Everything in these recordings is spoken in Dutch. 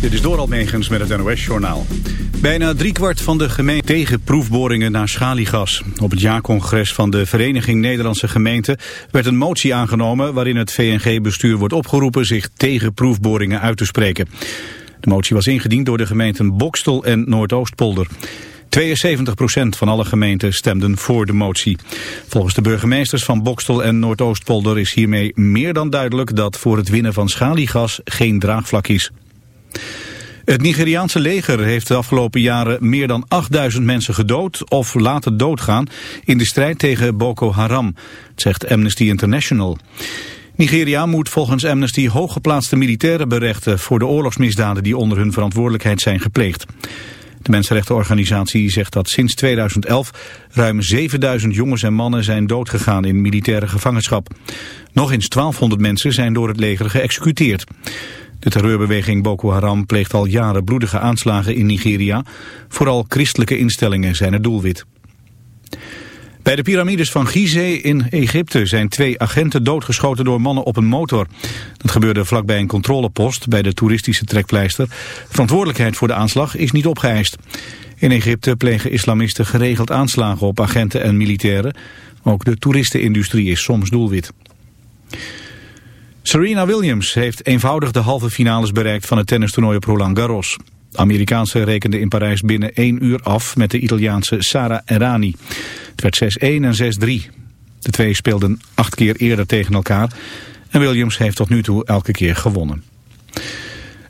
Dit is Doral Megens met het NOS-journaal. Bijna driekwart van de gemeenten tegen proefboringen naar schaliegas. Op het jaarcongres van de Vereniging Nederlandse Gemeenten werd een motie aangenomen... waarin het VNG-bestuur wordt opgeroepen zich tegen proefboringen uit te spreken. De motie was ingediend door de gemeenten Bokstel en Noordoostpolder. 72% van alle gemeenten stemden voor de motie. Volgens de burgemeesters van Bokstel en Noordoostpolder is hiermee meer dan duidelijk dat voor het winnen van schaliegas geen draagvlak is. Het Nigeriaanse leger heeft de afgelopen jaren meer dan 8000 mensen gedood of laten doodgaan in de strijd tegen Boko Haram, zegt Amnesty International. Nigeria moet volgens Amnesty hooggeplaatste militairen berechten voor de oorlogsmisdaden die onder hun verantwoordelijkheid zijn gepleegd. De mensenrechtenorganisatie zegt dat sinds 2011 ruim 7000 jongens en mannen zijn doodgegaan in militaire gevangenschap. Nog eens 1200 mensen zijn door het leger geëxecuteerd. De terreurbeweging Boko Haram pleegt al jaren bloedige aanslagen in Nigeria. Vooral christelijke instellingen zijn het doelwit. Bij de piramides van Gizeh in Egypte zijn twee agenten doodgeschoten door mannen op een motor. Dat gebeurde vlakbij een controlepost bij de toeristische trekpleister. Verantwoordelijkheid voor de aanslag is niet opgeëist. In Egypte plegen islamisten geregeld aanslagen op agenten en militairen. Ook de toeristenindustrie is soms doelwit. Serena Williams heeft eenvoudig de halve finales bereikt van het tennistoernooi op Roland Garros. De Amerikaanse rekende in Parijs binnen één uur af met de Italiaanse Sara Errani. Het werd 6-1 en 6-3. De twee speelden acht keer eerder tegen elkaar en Williams heeft tot nu toe elke keer gewonnen.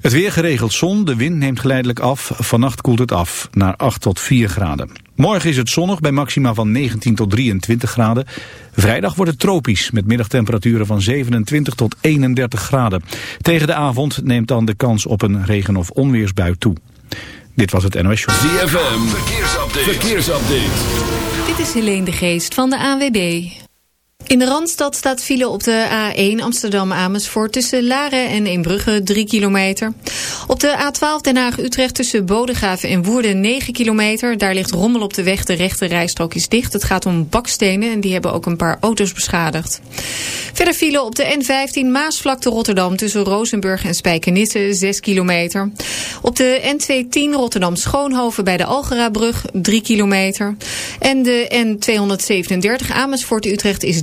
Het weer geregeld zon, de wind neemt geleidelijk af. Vannacht koelt het af naar 8 tot 4 graden. Morgen is het zonnig bij maxima van 19 tot 23 graden. Vrijdag wordt het tropisch met middagtemperaturen van 27 tot 31 graden. Tegen de avond neemt dan de kans op een regen- of onweersbui toe. Dit was het NOS Show. ZFM, verkeersupdate. verkeersupdate. Dit is Helene de Geest van de AWB. In de Randstad staat file op de A1 Amsterdam-Amersfoort tussen Laren en Eembrugge 3 kilometer. Op de A12 Den Haag-Utrecht tussen Bodegraven en Woerden 9 kilometer. Daar ligt rommel op de weg, de rechte rijstrook is dicht. Het gaat om bakstenen en die hebben ook een paar auto's beschadigd. Verder file op de N15 Maasvlakte Rotterdam tussen Rozenburg en Spijkenisse 6 kilometer. Op de N210 Rotterdam-Schoonhoven bij de Algerabrug 3 kilometer. En de N237 Amersfoort-Utrecht is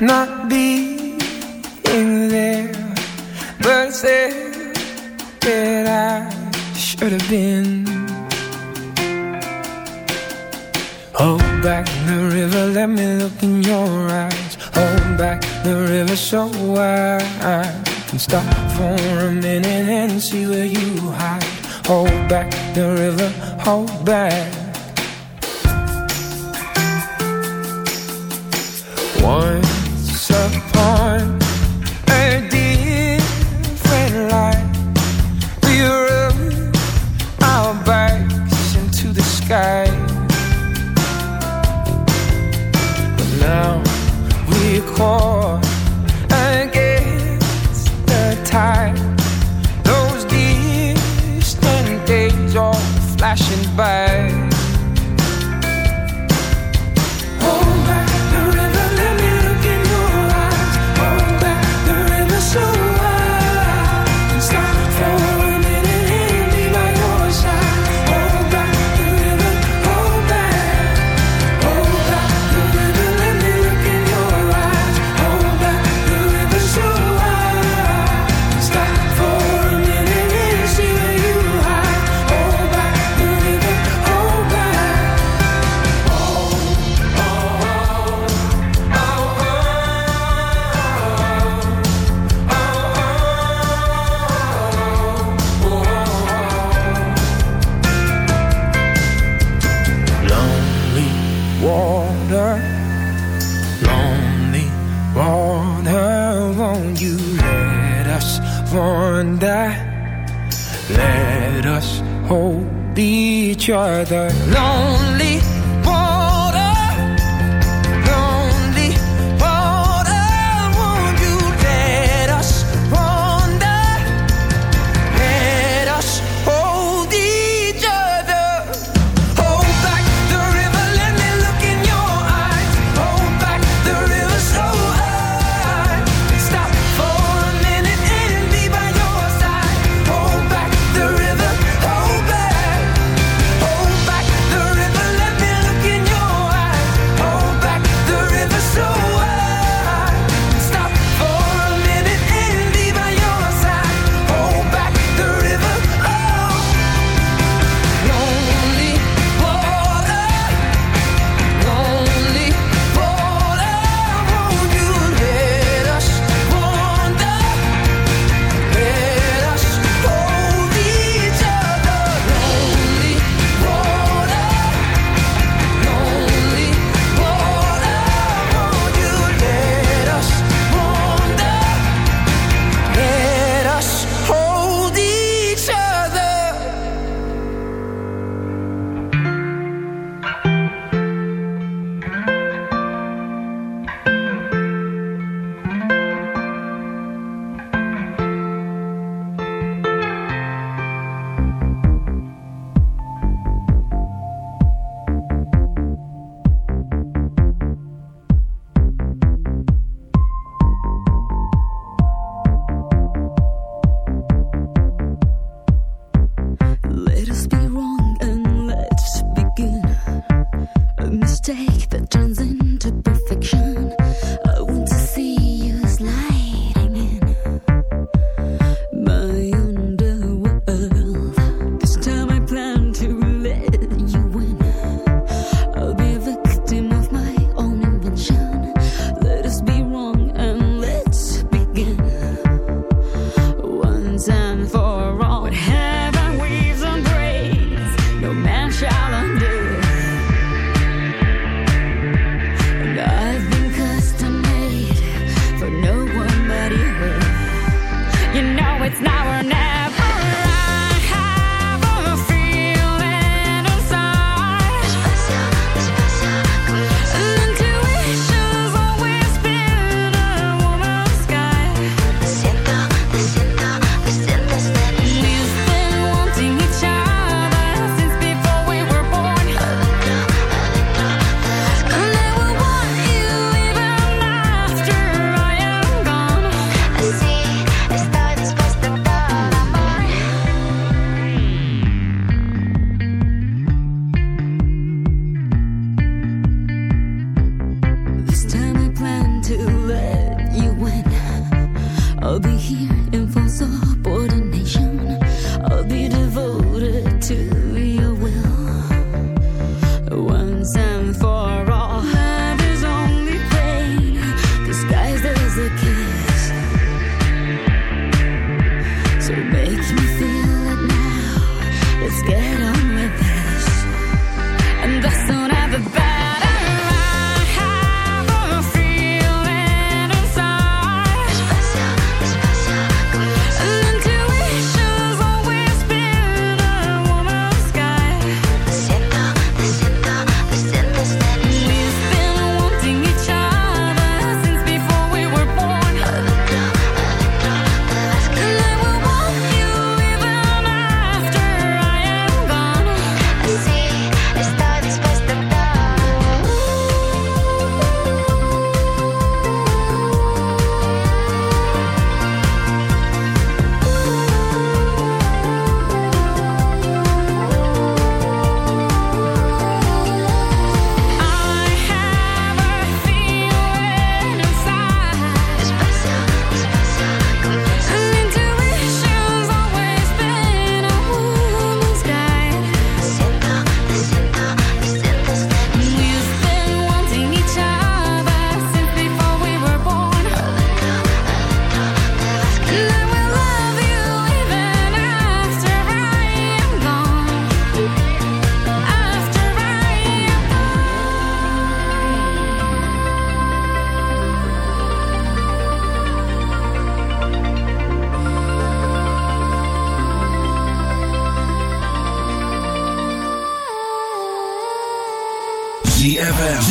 на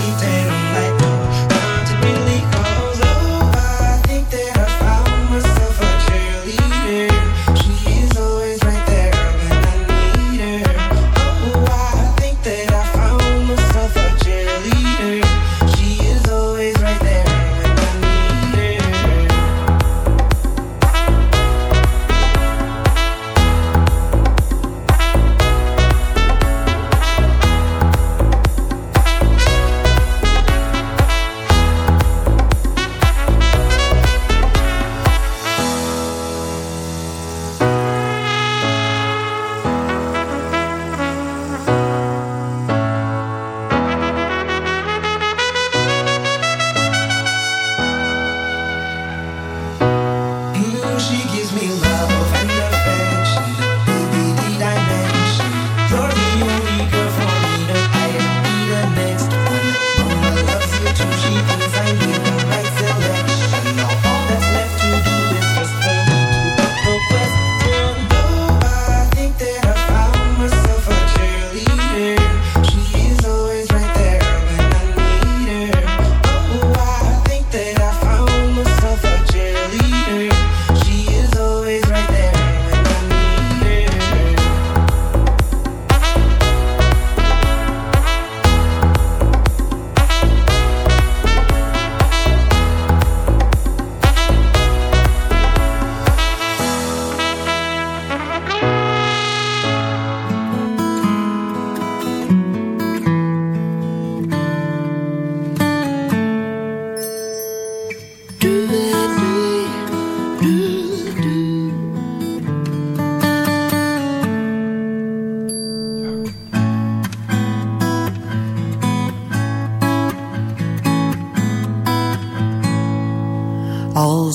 I'm like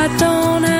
I don't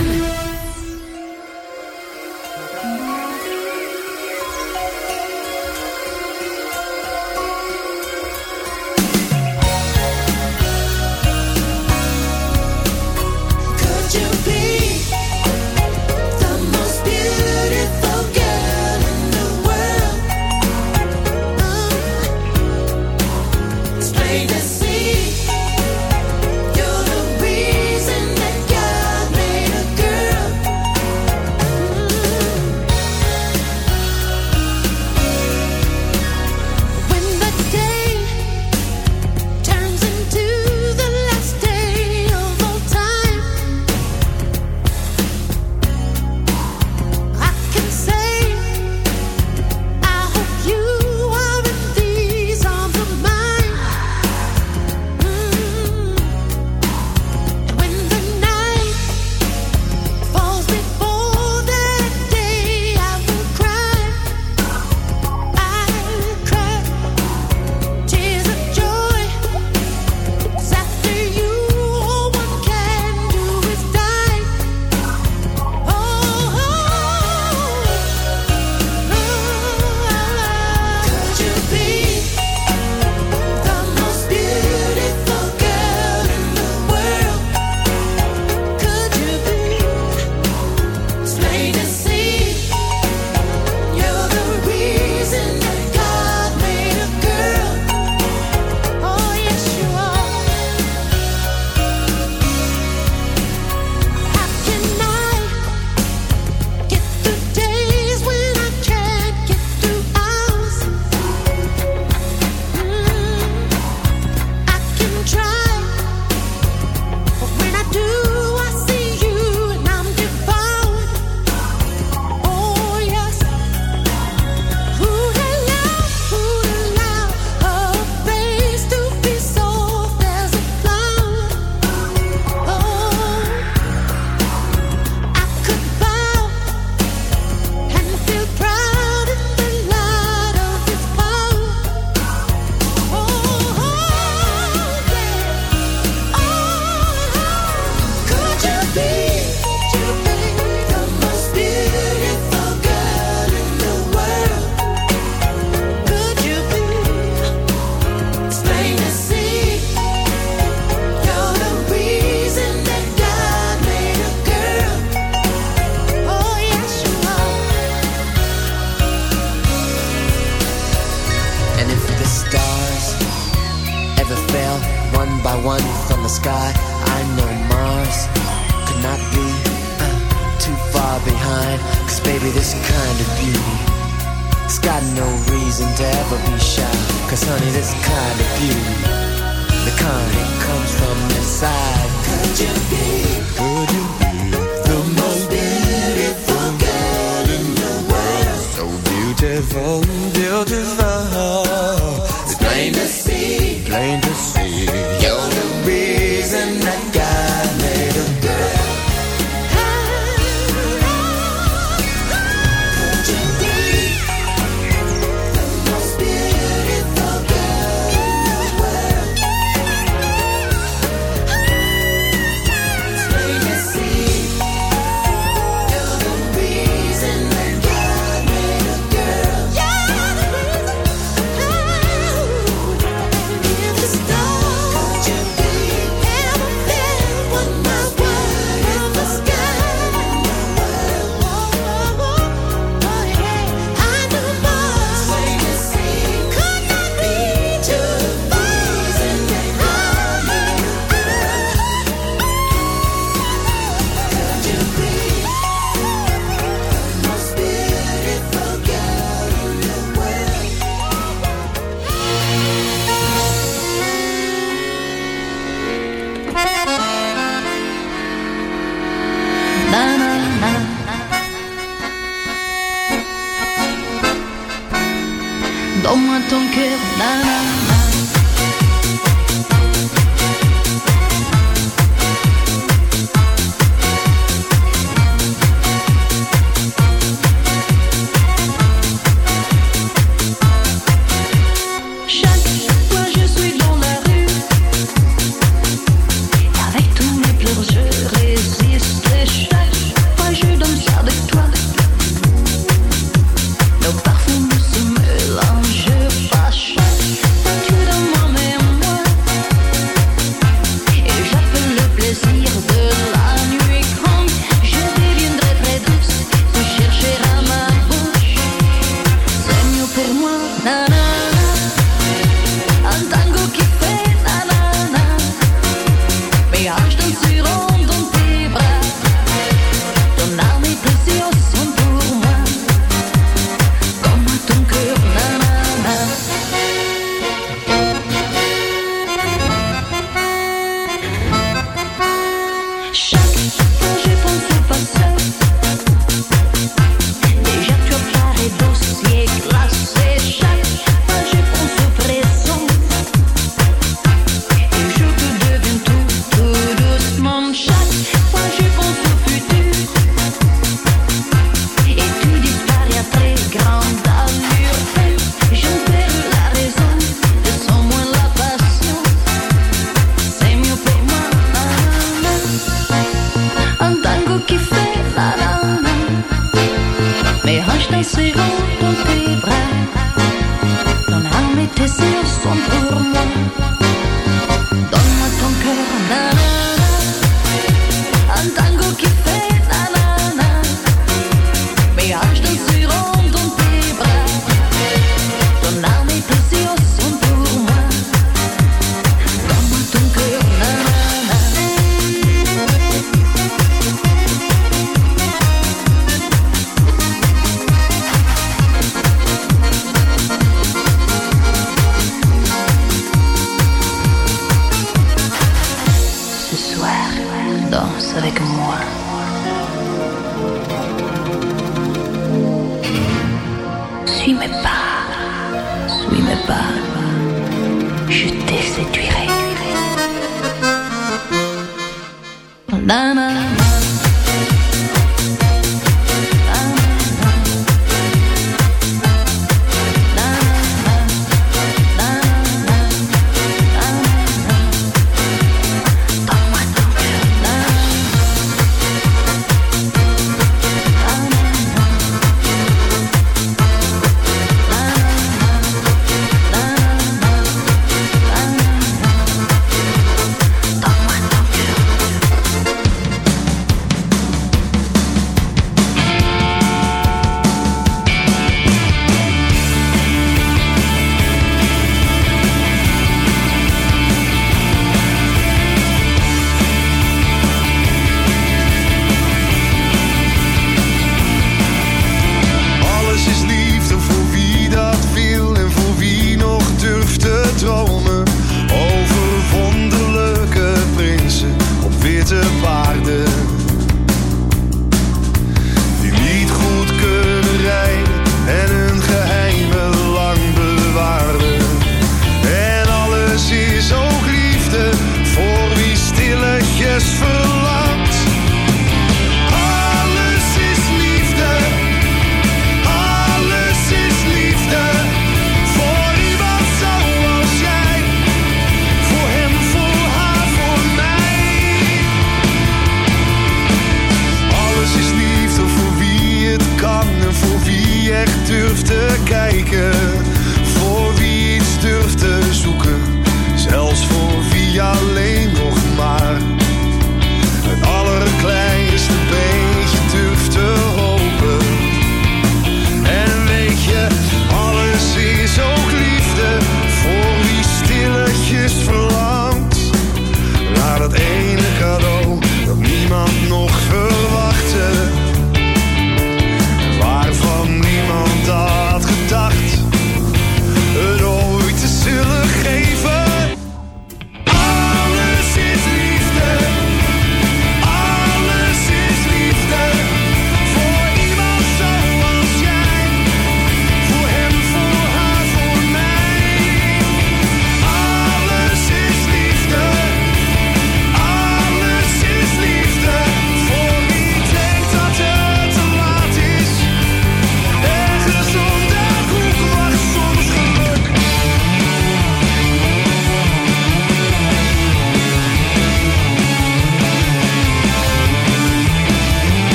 Naar dat ene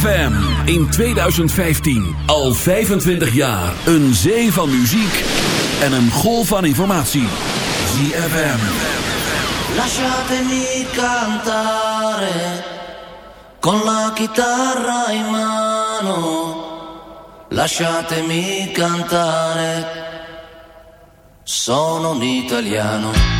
ZFM. In 2015. Al 25 jaar. Een zee van muziek. En een golf van informatie. ZFM. Lasciatemi cantare con la chitarra in mano. Lasciatemi cantare, sono un italiano.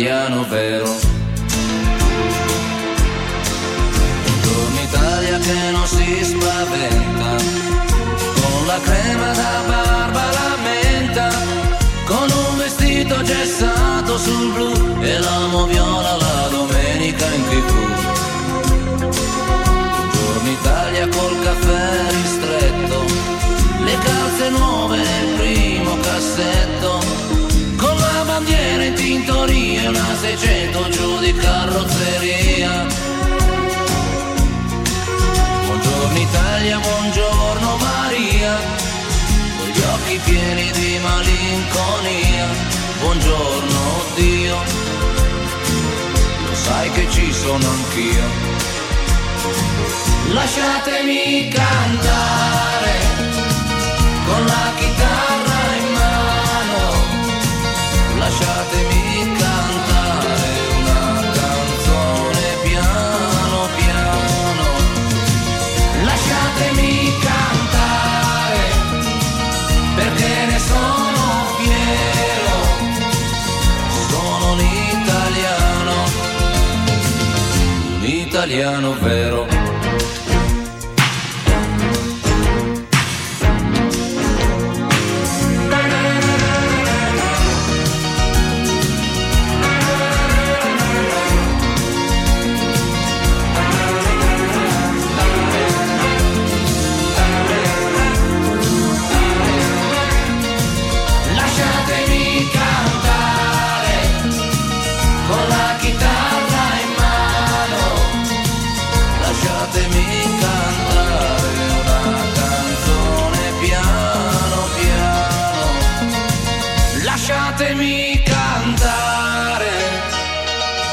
italiano vero. 600 giù di carrozzeria. Buongiorno Italia, buongiorno Maria, con gli occhi pieni di malinconia. Buongiorno Dio, lo sai che ci sono anch'io. Lasciatemi cantare con la chitarra italiano vero.